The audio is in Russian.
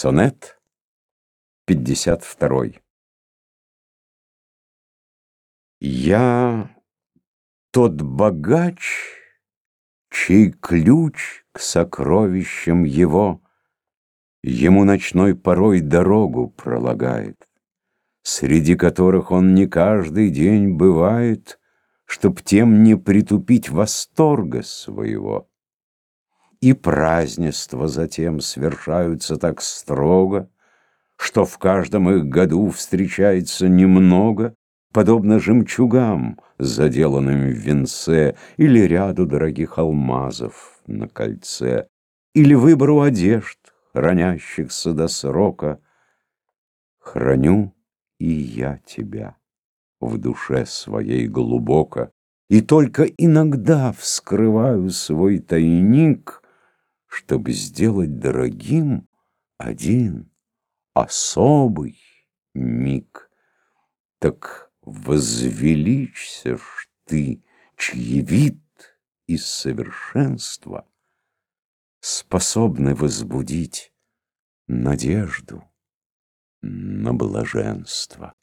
Сонет 52 Я тот богач, чей ключ к сокровищам его Ему ночной порой дорогу пролагает, Среди которых он не каждый день бывает, Чтоб тем не притупить восторга своего. И празднества затем свершаются так строго, Что в каждом их году встречается немного, Подобно жемчугам, заделанным в венце, Или ряду дорогих алмазов на кольце, Или выбору одежд, хранящихся до срока. Храню и я тебя в душе своей глубоко, И только иногда вскрываю свой тайник — чтобы сделать дорогим один особый миг. Так возвеличься ж ты, чьи вид и совершенство способны возбудить надежду на блаженство.